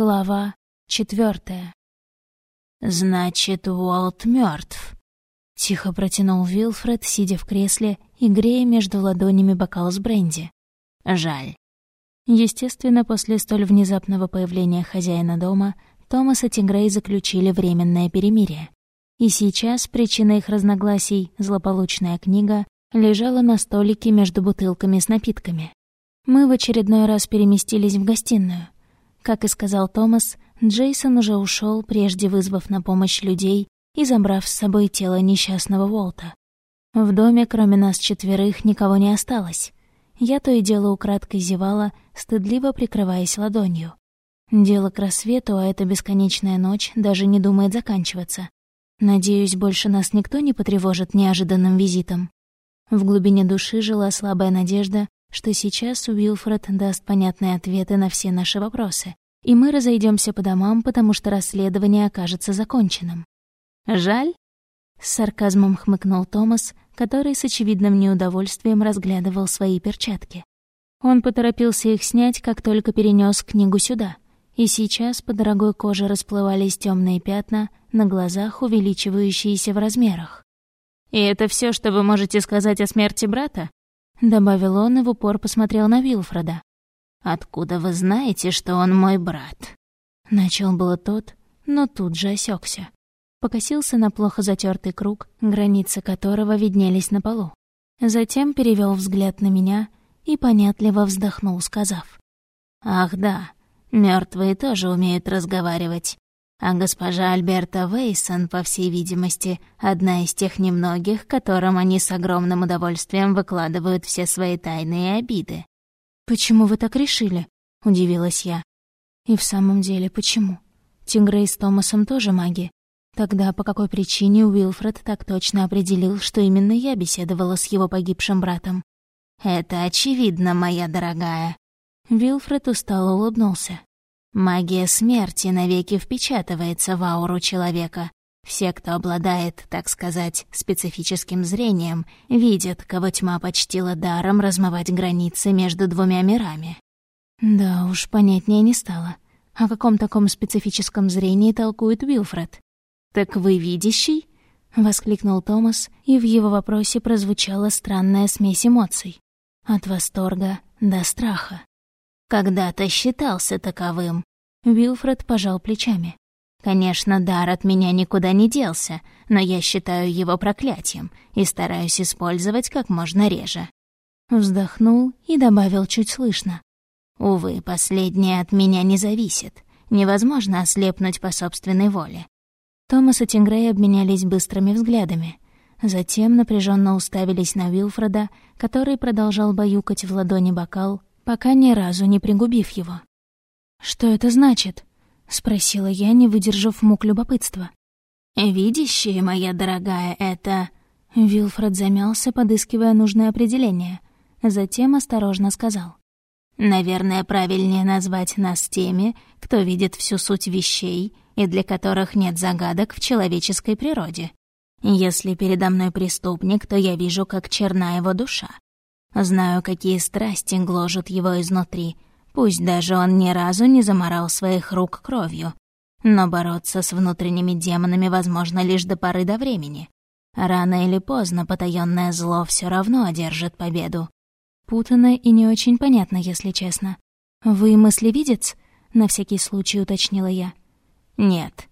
Глава четвертая. «Значит, Уолт мертв, тихо протянул Вилфред, сидя в кресле и грея между ладонями бокал с бренди. «Жаль». Естественно, после столь внезапного появления хозяина дома Томас и Тигрей заключили временное перемирие. И сейчас причина их разногласий, злополучная книга, лежала на столике между бутылками с напитками. Мы в очередной раз переместились в гостиную — как и сказал Томас, Джейсон уже ушел, прежде вызвав на помощь людей и забрав с собой тело несчастного Волта. В доме, кроме нас четверых, никого не осталось. Я то и дело украдкой зевала, стыдливо прикрываясь ладонью. Дело к рассвету, а эта бесконечная ночь даже не думает заканчиваться. Надеюсь, больше нас никто не потревожит неожиданным визитом. В глубине души жила слабая надежда, что сейчас Уилфред даст понятные ответы на все наши вопросы, и мы разойдемся по домам, потому что расследование окажется законченным. «Жаль?» — с сарказмом хмыкнул Томас, который с очевидным неудовольствием разглядывал свои перчатки. Он поторопился их снять, как только перенес книгу сюда, и сейчас по дорогой коже расплывались темные пятна, на глазах увеличивающиеся в размерах. «И это все, что вы можете сказать о смерти брата?» — добавил он и в упор посмотрел на Вилфреда. «Откуда вы знаете, что он мой брат?» Начал было тот, но тут же осекся. Покосился на плохо затертый круг, границы которого виднелись на полу. Затем перевел взгляд на меня и понятливо вздохнул, сказав. «Ах да, мертвые тоже умеют разговаривать. А госпожа Альберта Вейсон, по всей видимости, одна из тех немногих, которым они с огромным удовольствием выкладывают все свои тайные обиды. «Почему вы так решили?» — удивилась я. «И в самом деле, почему? Тингрей с Томасом тоже маги. Тогда по какой причине Уилфред так точно определил, что именно я беседовала с его погибшим братом?» «Это очевидно, моя дорогая». Вилфред устало улыбнулся. Магия смерти навеки впечатывается в ауру человека. Все, кто обладает, так сказать, специфическим зрением, видят, кого тьма почтила даром размывать границы между двумя мирами. Да уж, понятнее не стало. О каком таком специфическом зрении толкует Уилфред? «Так вы видящий?» — воскликнул Томас, и в его вопросе прозвучала странная смесь эмоций. От восторга до страха. Когда-то считался таковым. Вилфред пожал плечами. Конечно, дар от меня никуда не делся, но я считаю его проклятием и стараюсь использовать как можно реже. Вздохнул и добавил чуть слышно. Увы, последнее от меня не зависит. Невозможно ослепнуть по собственной воле. Томас и Тингрей обменялись быстрыми взглядами. Затем напряженно уставились на Вилфреда, который продолжал баюкать в ладони бокал, пока ни разу не пригубив его. «Что это значит?» — спросила я, не выдержав мук любопытства. «Видящие, моя дорогая, это...» Вилфред замялся, подыскивая нужное определение. Затем осторожно сказал. «Наверное, правильнее назвать нас теми, кто видит всю суть вещей и для которых нет загадок в человеческой природе. Если передо мной преступник, то я вижу, как черна его душа. Знаю, какие страсти гложут его изнутри, пусть даже он ни разу не заморал своих рук кровью. Но бороться с внутренними демонами возможно лишь до поры до времени. Рано или поздно потаённое зло все равно одержит победу. Путано и не очень понятно, если честно. «Вы мыслевидец?» — на всякий случай уточнила я. «Нет».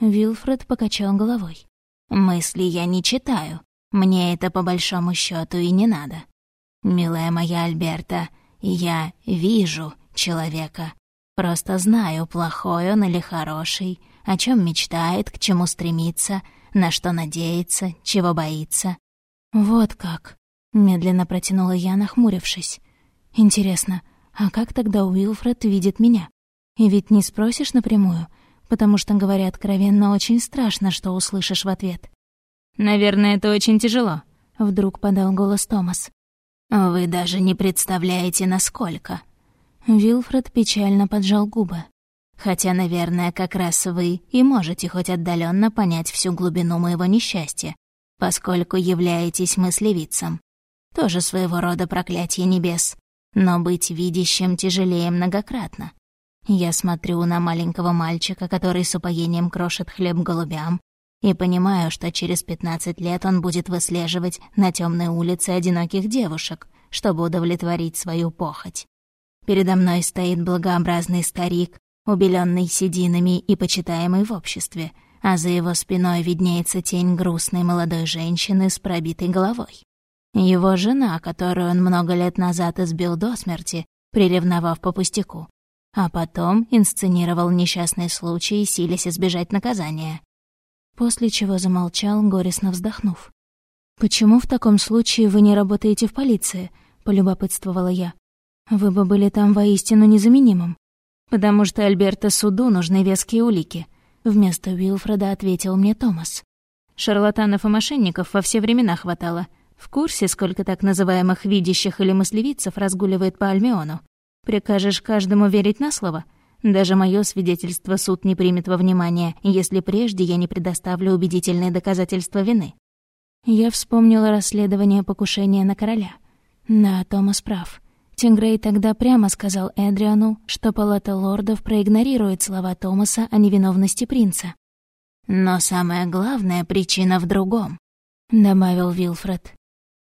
Вилфред покачал головой. «Мысли я не читаю. Мне это по большому счету и не надо. «Милая моя Альберта, я вижу человека. Просто знаю, плохой он или хороший, о чем мечтает, к чему стремится, на что надеется, чего боится». «Вот как», — медленно протянула я, нахмурившись. «Интересно, а как тогда Уилфред видит меня? И ведь не спросишь напрямую, потому что, говоря откровенно, очень страшно, что услышишь в ответ». «Наверное, это очень тяжело», — вдруг подал голос Томас. «Вы даже не представляете, насколько». Вилфред печально поджал губы. «Хотя, наверное, как раз вы и можете хоть отдаленно понять всю глубину моего несчастья, поскольку являетесь мыслевицем. Тоже своего рода проклятие небес, но быть видящим тяжелее многократно. Я смотрю на маленького мальчика, который с упоением крошит хлеб голубям, и понимаю, что через 15 лет он будет выслеживать на темной улице одиноких девушек, чтобы удовлетворить свою похоть. Передо мной стоит благообразный старик, убеленный сединами и почитаемый в обществе, а за его спиной виднеется тень грустной молодой женщины с пробитой головой. Его жена, которую он много лет назад избил до смерти, приревновав по пустяку, а потом инсценировал несчастный случай, силясь избежать наказания. После чего замолчал, горестно вздохнув. «Почему в таком случае вы не работаете в полиции?» — полюбопытствовала я. «Вы бы были там воистину незаменимым». «Потому что Альберта суду нужны веские улики», — вместо Уилфреда ответил мне Томас. «Шарлатанов и мошенников во все времена хватало. В курсе, сколько так называемых видящих или мыслевицев разгуливает по Альмиону? Прикажешь каждому верить на слово? Даже мое свидетельство суд не примет во внимание, если прежде я не предоставлю убедительные доказательства вины». Я вспомнила расследование покушения на короля. Да, Томас прав. Тингрей тогда прямо сказал Эдриану, что палата лордов проигнорирует слова Томаса о невиновности принца. «Но самая главная причина в другом», — добавил Вилфред.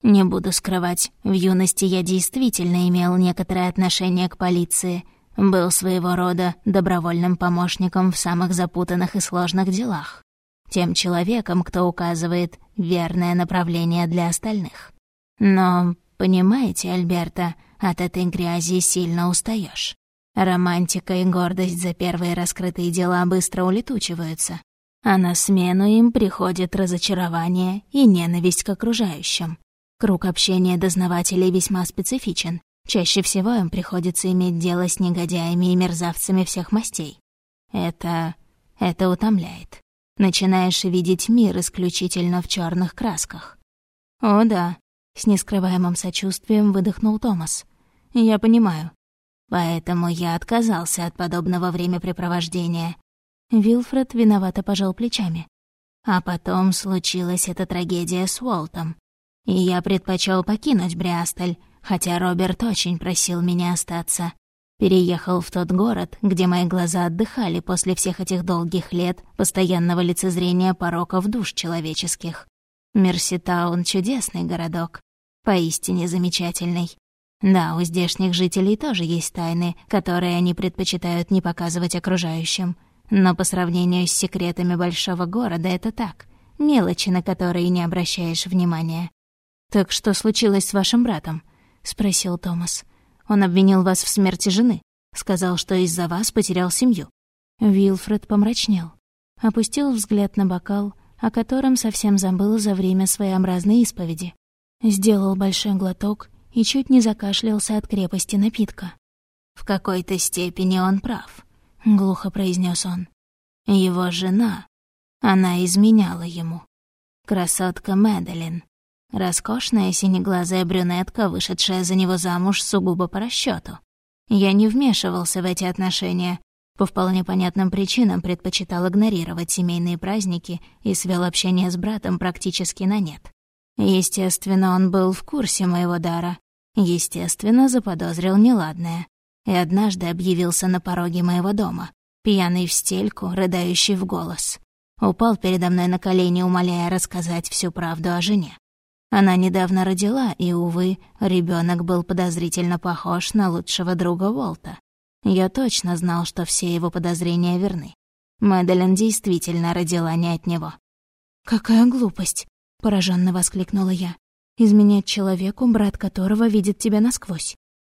«Не буду скрывать, в юности я действительно имел некоторое отношение к полиции, был своего рода добровольным помощником в самых запутанных и сложных делах, тем человеком, кто указывает верное направление для остальных. Но, понимаете, Альберта, от этой грязи сильно устаешь. Романтика и гордость за первые раскрытые дела быстро улетучиваются, а на смену им приходит разочарование и ненависть к окружающим. Круг общения дознавателей весьма специфичен. Чаще всего им приходится иметь дело с негодяями и мерзавцами всех мастей. Это... это утомляет. Начинаешь видеть мир исключительно в черных красках. О да, с нескрываемым сочувствием выдохнул Томас. «Я понимаю. Поэтому я отказался от подобного времяпрепровождения». Вилфред виновато пожал плечами. А потом случилась эта трагедия с Уолтом. И я предпочел покинуть Бриастоль, хотя Роберт очень просил меня остаться. Переехал в тот город, где мои глаза отдыхали после всех этих долгих лет постоянного лицезрения пороков душ человеческих. Мерситаун — чудесный городок поистине замечательный. Да, у здешних жителей тоже есть тайны, которые они предпочитают не показывать окружающим. Но по сравнению с секретами большого города это так. Мелочи, на которые не обращаешь внимания. «Так что случилось с вашим братом?» — спросил Томас. «Он обвинил вас в смерти жены. Сказал, что из-за вас потерял семью». Вилфред помрачнел. Опустил взгляд на бокал, о котором совсем забыл за время своеобразной исповеди. Сделал большой глоток и чуть не закашлялся от крепости напитка. «В какой-то степени он прав», — глухо произнес он. «Его жена, она изменяла ему. Красотка Мэдалин, роскошная синеглазая брюнетка, вышедшая за него замуж сугубо по расчету. Я не вмешивался в эти отношения, по вполне понятным причинам предпочитал игнорировать семейные праздники и свел общение с братом практически на нет. Естественно, он был в курсе моего дара. Естественно, заподозрил неладное. И однажды объявился на пороге моего дома, пьяный в стельку, рыдающий в голос. Упал передо мной на колени, умоляя рассказать всю правду о жене. Она недавно родила, и, увы, ребенок был подозрительно похож на лучшего друга Уолта. Я точно знал, что все его подозрения верны. Мэдалин действительно родила не от него. «Какая глупость!» — пораженно воскликнула я. «Изменять человеку, брат которого видит тебя насквозь».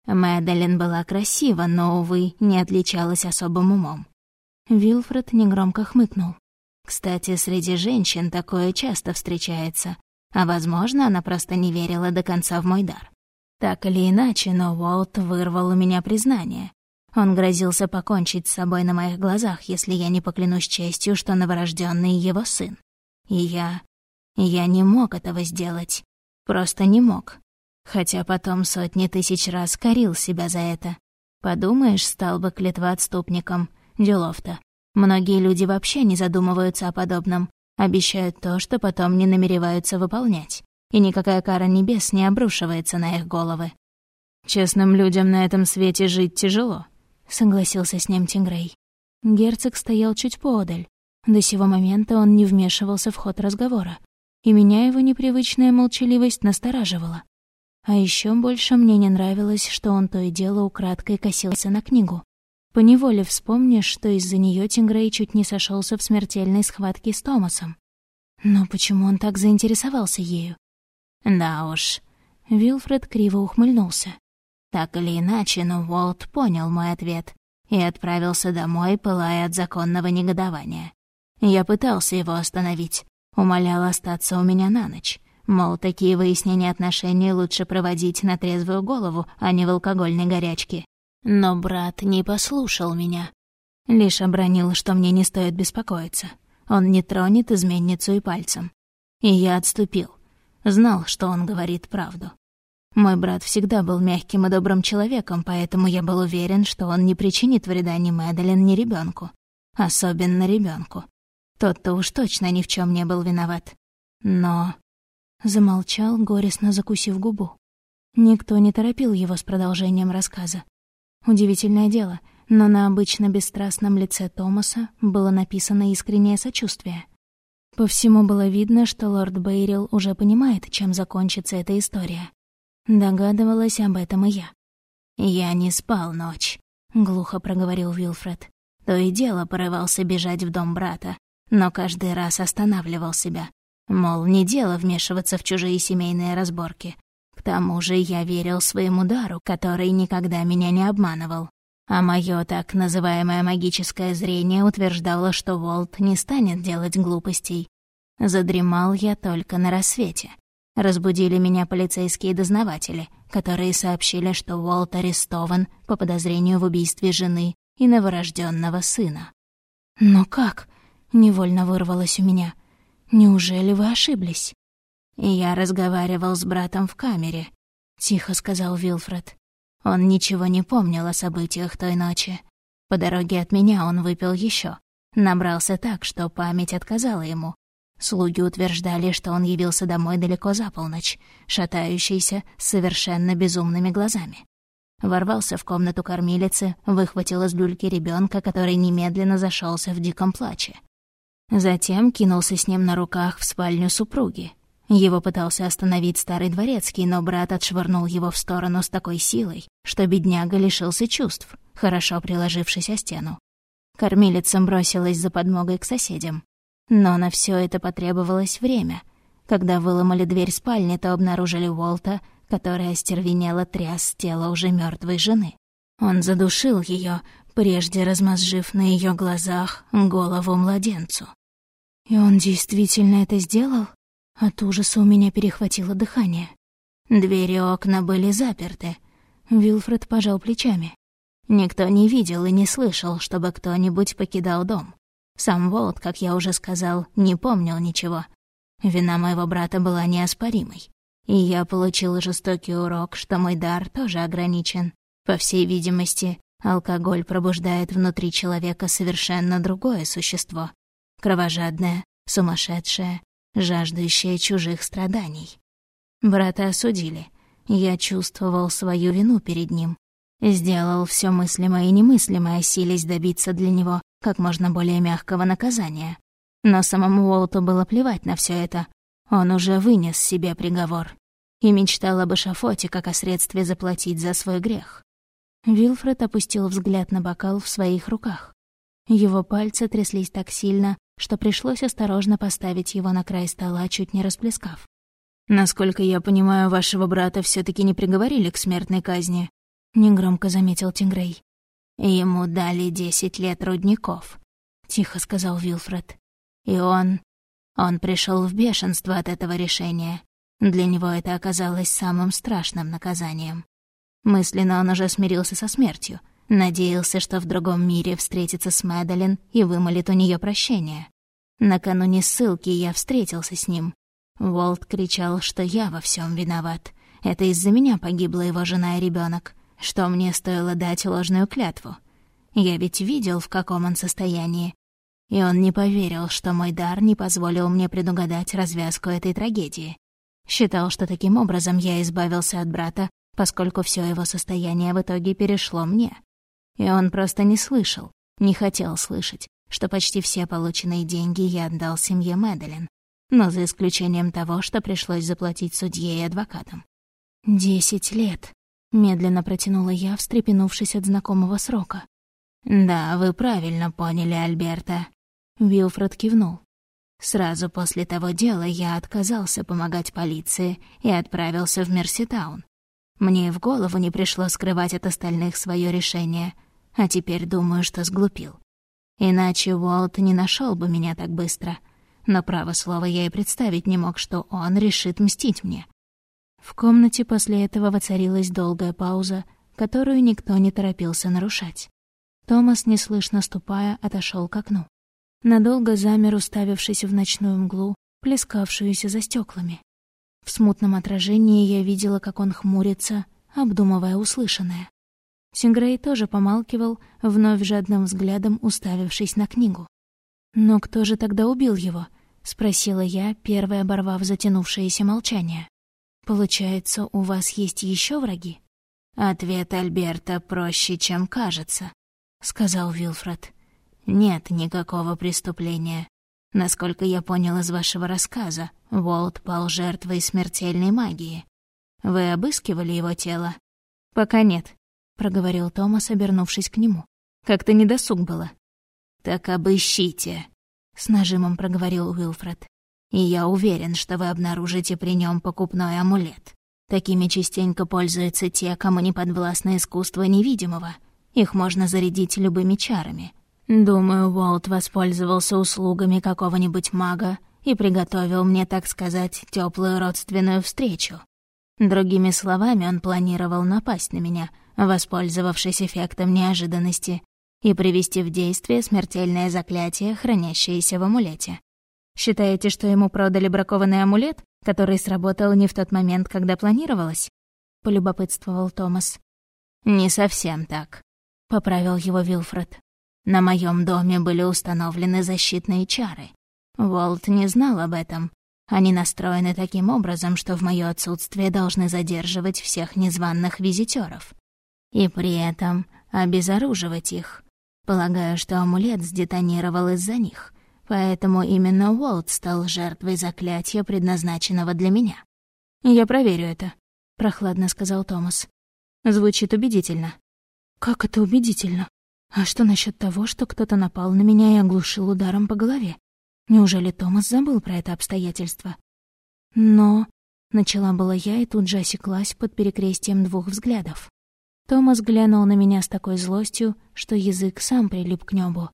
Мэдалин была красива, но, увы, не отличалась особым умом. Вилфред негромко хмыкнул. Кстати, среди женщин такое часто встречается, а, возможно, она просто не верила до конца в мой дар. Так или иначе, но Уолт вырвал у меня признание. Он грозился покончить с собой на моих глазах, если я не поклянусь честью, что новорожденный его сын. И я я не мог этого сделать. Просто не мог. Хотя потом сотни тысяч раз корил себя за это. Подумаешь, стал бы клетвоотступником. Делов-то. Многие люди вообще не задумываются о подобном. Обещают то, что потом не намереваются выполнять. И никакая кара небес не обрушивается на их головы. Честным людям на этом свете жить тяжело. — согласился с ним Тингрей. Герцог стоял чуть поодаль. До сего момента он не вмешивался в ход разговора, и меня его непривычная молчаливость настораживала. А еще больше мне не нравилось, что он то и дело украдкой косился на книгу. Поневоле вспомнишь, что из-за нее Тингрей чуть не сошелся в смертельной схватке с Томасом. Но почему он так заинтересовался ею? Да уж. Вилфред криво ухмыльнулся. Так или иначе, но Уолт понял мой ответ и отправился домой, пылая от законного негодования. Я пытался его остановить, умолял остаться у меня на ночь. Мол, такие выяснения отношений лучше проводить на трезвую голову, а не в алкогольной горячке. Но брат не послушал меня. Лишь обронил, что мне не стоит беспокоиться. Он не тронет изменницу и пальцем. И я отступил. Знал, что он говорит правду. Мой брат всегда был мягким и добрым человеком, поэтому я был уверен, что он не причинит вреда ни Мэдалин, ни ребенку, Особенно ребенку. Тот-то уж точно ни в чем не был виноват. Но... Замолчал, горестно закусив губу. Никто не торопил его с продолжением рассказа. Удивительное дело, но на обычно бесстрастном лице Томаса было написано искреннее сочувствие. По всему было видно, что лорд Бейрил уже понимает, чем закончится эта история. Догадывалась об этом и я. «Я не спал ночь», — глухо проговорил Вилфред. То и дело порывался бежать в дом брата, но каждый раз останавливал себя. Мол, не дело вмешиваться в чужие семейные разборки. Тому же я верил своему дару, который никогда меня не обманывал. А мое так называемое магическое зрение утверждало, что Волт не станет делать глупостей. Задремал я только на рассвете. Разбудили меня полицейские дознаватели, которые сообщили, что Уолт арестован по подозрению в убийстве жены и новорожденного сына. «Но как?» — невольно вырвалось у меня. «Неужели вы ошиблись?» «Я разговаривал с братом в камере», — тихо сказал Вилфред. Он ничего не помнил о событиях той ночи. По дороге от меня он выпил еще, Набрался так, что память отказала ему, Слуги утверждали, что он явился домой далеко за полночь, шатающийся, с совершенно безумными глазами. Ворвался в комнату кормилицы, выхватил из люльки ребенка, который немедленно зашелся в диком плаче. Затем кинулся с ним на руках в спальню супруги. Его пытался остановить старый дворецкий, но брат отшвырнул его в сторону с такой силой, что бедняга лишился чувств, хорошо приложившись о стену. Кормилица бросилась за подмогой к соседям. Но на все это потребовалось время. Когда выломали дверь спальни, то обнаружили Уолта, который остервенело тряс тело уже мертвой жены. Он задушил ее, прежде размозжив на ее глазах голову младенцу. И он действительно это сделал? От ужаса у меня перехватило дыхание. Двери и окна были заперты. Вилфред пожал плечами. Никто не видел и не слышал, чтобы кто-нибудь покидал дом. Сам Волт, как я уже сказал, не помнил ничего. Вина моего брата была неоспоримой. И я получил жестокий урок, что мой дар тоже ограничен. По всей видимости, алкоголь пробуждает внутри человека совершенно другое существо. Кровожадное, сумасшедшее, жаждущее чужих страданий. Брата осудили. Я чувствовал свою вину перед ним. Сделал все мыслимое и немыслимое, силясь добиться для него как можно более мягкого наказания. Но самому Уолту было плевать на все это. Он уже вынес себе приговор и мечтал об эшафоте как о средстве заплатить за свой грех. Вилфред опустил взгляд на бокал в своих руках. Его пальцы тряслись так сильно, что пришлось осторожно поставить его на край стола, чуть не расплескав. «Насколько я понимаю, вашего брата все таки не приговорили к смертной казни», — негромко заметил Тингрей. Ему дали десять лет рудников, тихо сказал Вилфред. И он... Он пришел в бешенство от этого решения. Для него это оказалось самым страшным наказанием. Мысленно он уже смирился со смертью, надеялся, что в другом мире встретится с Мэдалин и вымолит у нее прощение. Накануне ссылки я встретился с ним. Волт кричал, что я во всем виноват. Это из-за меня погибла его жена и ребенок что мне стоило дать ложную клятву. Я ведь видел, в каком он состоянии. И он не поверил, что мой дар не позволил мне предугадать развязку этой трагедии. Считал, что таким образом я избавился от брата, поскольку все его состояние в итоге перешло мне. И он просто не слышал, не хотел слышать, что почти все полученные деньги я отдал семье Мэдалин, но за исключением того, что пришлось заплатить судье и адвокатам. «Десять лет», — медленно протянула я, встрепенувшись от знакомого срока. «Да, вы правильно поняли, Альберта», — Вилфред кивнул. «Сразу после того дела я отказался помогать полиции и отправился в Мерситаун. Мне и в голову не пришло скрывать от остальных свое решение, а теперь думаю, что сглупил. Иначе Уолт не нашел бы меня так быстро. Но, право слово, я и представить не мог, что он решит мстить мне. В комнате после этого воцарилась долгая пауза, которую никто не торопился нарушать. Томас, неслышно ступая, отошел к окну. Надолго замер, уставившись в ночную мглу, плескавшуюся за стеклами. В смутном отражении я видела, как он хмурится, обдумывая услышанное. Сингрей тоже помалкивал, вновь жадным взглядом уставившись на книгу. «Но кто же тогда убил его?» — спросила я, первой оборвав затянувшееся молчание. «Получается, у вас есть еще враги?» «Ответ Альберта проще, чем кажется», — сказал Вилфред. «Нет никакого преступления. Насколько я понял из вашего рассказа, Волт пал жертвой смертельной магии. Вы обыскивали его тело?» «Пока нет», — проговорил Томас, обернувшись к нему. «Как-то недосуг было». «Так обыщите», — с нажимом проговорил Уилфред. И я уверен, что вы обнаружите при нем покупной амулет. Такими частенько пользуются те, кому не подвластно искусство невидимого. Их можно зарядить любыми чарами. Думаю, Уолт воспользовался услугами какого-нибудь мага и приготовил мне, так сказать, теплую родственную встречу. Другими словами, он планировал напасть на меня, воспользовавшись эффектом неожиданности, и привести в действие смертельное заклятие, хранящееся в амулете. Считаете, что ему продали бракованный амулет, который сработал не в тот момент, когда планировалось?» — полюбопытствовал Томас. «Не совсем так», — поправил его Вилфред. «На моем доме были установлены защитные чары. Волт не знал об этом. Они настроены таким образом, что в моё отсутствие должны задерживать всех незваных визитёров. И при этом обезоруживать их. Полагаю, что амулет сдетонировал из-за них. Поэтому именно Уолт стал жертвой заклятия, предназначенного для меня. «Я проверю это», — прохладно сказал Томас. Звучит убедительно. «Как это убедительно? А что насчет того, что кто-то напал на меня и оглушил ударом по голове? Неужели Томас забыл про это обстоятельство?» «Но...» — начала была я и тут же осеклась под перекрестием двух взглядов. Томас глянул на меня с такой злостью, что язык сам прилип к небу.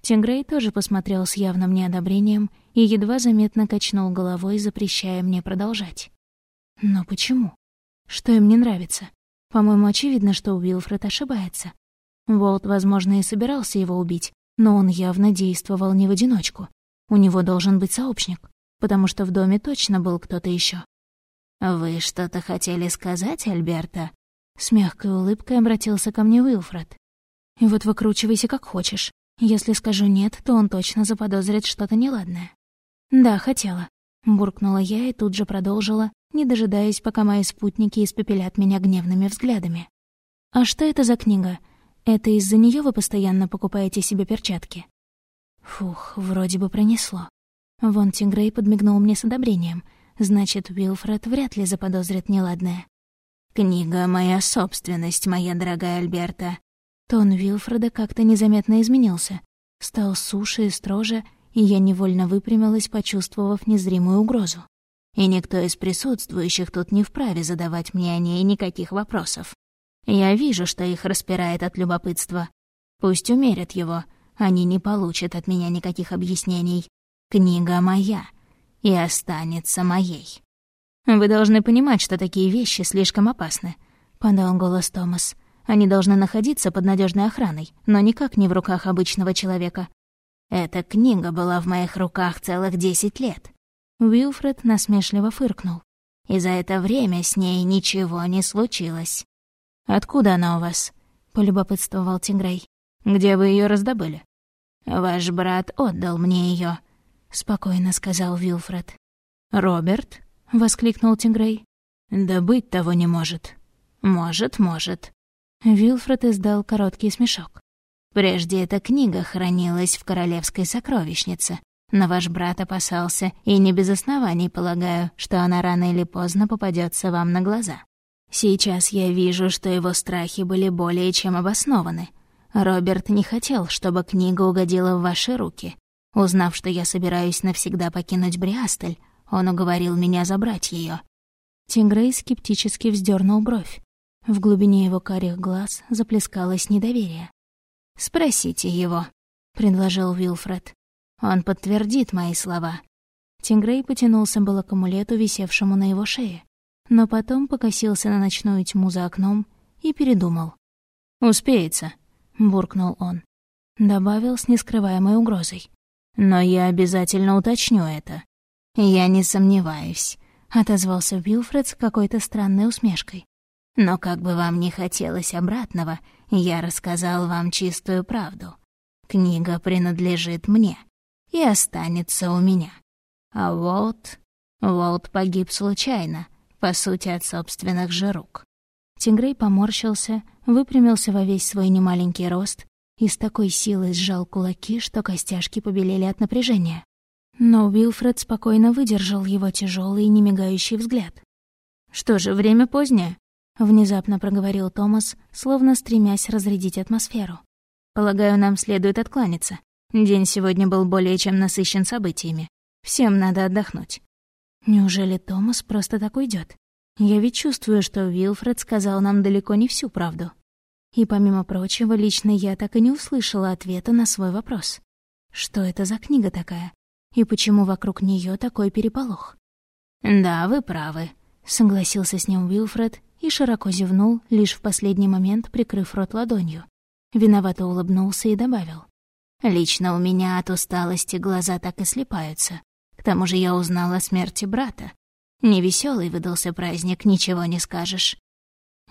Тингрей тоже посмотрел с явным неодобрением и едва заметно качнул головой, запрещая мне продолжать. Но почему? Что им не нравится? По-моему, очевидно, что Уилфред ошибается. Волт, возможно, и собирался его убить, но он явно действовал не в одиночку. У него должен быть сообщник, потому что в доме точно был кто-то еще. «Вы что-то хотели сказать, Альберта?» С мягкой улыбкой обратился ко мне Уилфред. «И вот выкручивайся как хочешь. Если скажу «нет», то он точно заподозрит что-то неладное. «Да, хотела», — буркнула я и тут же продолжила, не дожидаясь, пока мои спутники испепелят меня гневными взглядами. «А что это за книга? Это из-за нее вы постоянно покупаете себе перчатки?» Фух, вроде бы пронесло. Вон Тингрей подмигнул мне с одобрением. Значит, Уилфред вряд ли заподозрит неладное. «Книга — моя собственность, моя дорогая Альберта. Тон Вилфреда как-то незаметно изменился. Стал суше и строже, и я невольно выпрямилась, почувствовав незримую угрозу. И никто из присутствующих тут не вправе задавать мне о ней никаких вопросов. Я вижу, что их распирает от любопытства. Пусть умерят его, они не получат от меня никаких объяснений. Книга моя и останется моей. «Вы должны понимать, что такие вещи слишком опасны», — подал голос Томас. Они должны находиться под надежной охраной, но никак не в руках обычного человека. Эта книга была в моих руках целых десять лет. Уилфред насмешливо фыркнул. И за это время с ней ничего не случилось. «Откуда она у вас?» — полюбопытствовал Тингрей. «Где вы ее раздобыли?» «Ваш брат отдал мне ее, спокойно сказал Уилфред. «Роберт?» — воскликнул Тингрей. «Да быть того не может». «Может, может. Вилфред издал короткий смешок. «Прежде эта книга хранилась в королевской сокровищнице, но ваш брат опасался, и не без оснований, полагаю, что она рано или поздно попадется вам на глаза. Сейчас я вижу, что его страхи были более чем обоснованы. Роберт не хотел, чтобы книга угодила в ваши руки. Узнав, что я собираюсь навсегда покинуть Бриастель, он уговорил меня забрать ее. Тингрей скептически вздернул бровь. В глубине его карих глаз заплескалось недоверие. «Спросите его», — предложил Вилфред. «Он подтвердит мои слова». Тингрей потянулся было к амулету, висевшему на его шее, но потом покосился на ночную тьму за окном и передумал. «Успеется», — буркнул он. Добавил с нескрываемой угрозой. «Но я обязательно уточню это. Я не сомневаюсь», — отозвался Вилфред с какой-то странной усмешкой. «Но как бы вам не хотелось обратного, я рассказал вам чистую правду. Книга принадлежит мне и останется у меня. А Волт... Волт погиб случайно, по сути, от собственных же рук». Тингрей поморщился, выпрямился во весь свой немаленький рост и с такой силой сжал кулаки, что костяшки побелели от напряжения. Но Уилфред спокойно выдержал его тяжелый и немигающий взгляд. «Что же, время позднее?» — внезапно проговорил Томас, словно стремясь разрядить атмосферу. «Полагаю, нам следует откланяться. День сегодня был более чем насыщен событиями. Всем надо отдохнуть». Неужели Томас просто так уйдет? Я ведь чувствую, что Уилфред сказал нам далеко не всю правду. И, помимо прочего, лично я так и не услышала ответа на свой вопрос. Что это за книга такая? И почему вокруг нее такой переполох? «Да, вы правы», — согласился с ним Уилфред и широко зевнул, лишь в последний момент прикрыв рот ладонью. Виновато улыбнулся и добавил. «Лично у меня от усталости глаза так и слепаются. К тому же я узнала о смерти брата. Невесёлый выдался праздник, ничего не скажешь».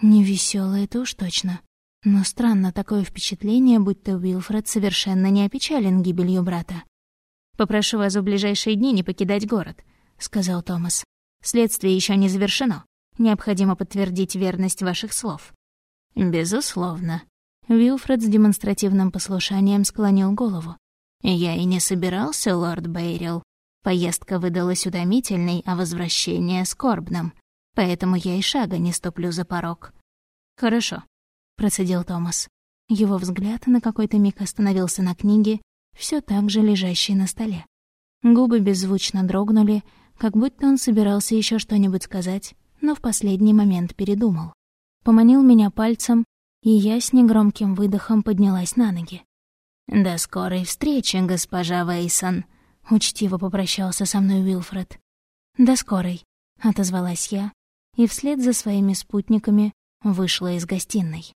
«Невесёлый, это уж точно. Но странно такое впечатление, будто Уилфред совершенно не опечален гибелью брата. «Попрошу вас в ближайшие дни не покидать город», — сказал Томас. «Следствие еще не завершено. Необходимо подтвердить верность ваших слов». «Безусловно». Уилфред с демонстративным послушанием склонил голову. «Я и не собирался, лорд Бейрил. Поездка выдалась утомительной, а возвращение — скорбным. Поэтому я и шага не ступлю за порог». «Хорошо», — процедил Томас. Его взгляд на какой-то миг остановился на книге, все так же лежащей на столе. Губы беззвучно дрогнули, как будто он собирался еще что-нибудь сказать, но в последний момент передумал. Поманил меня пальцем, и я с негромким выдохом поднялась на ноги. «До скорой встречи, госпожа Вейсон», — учтиво попрощался со мной Уилфред. «До скорой», — отозвалась я, и вслед за своими спутниками вышла из гостиной.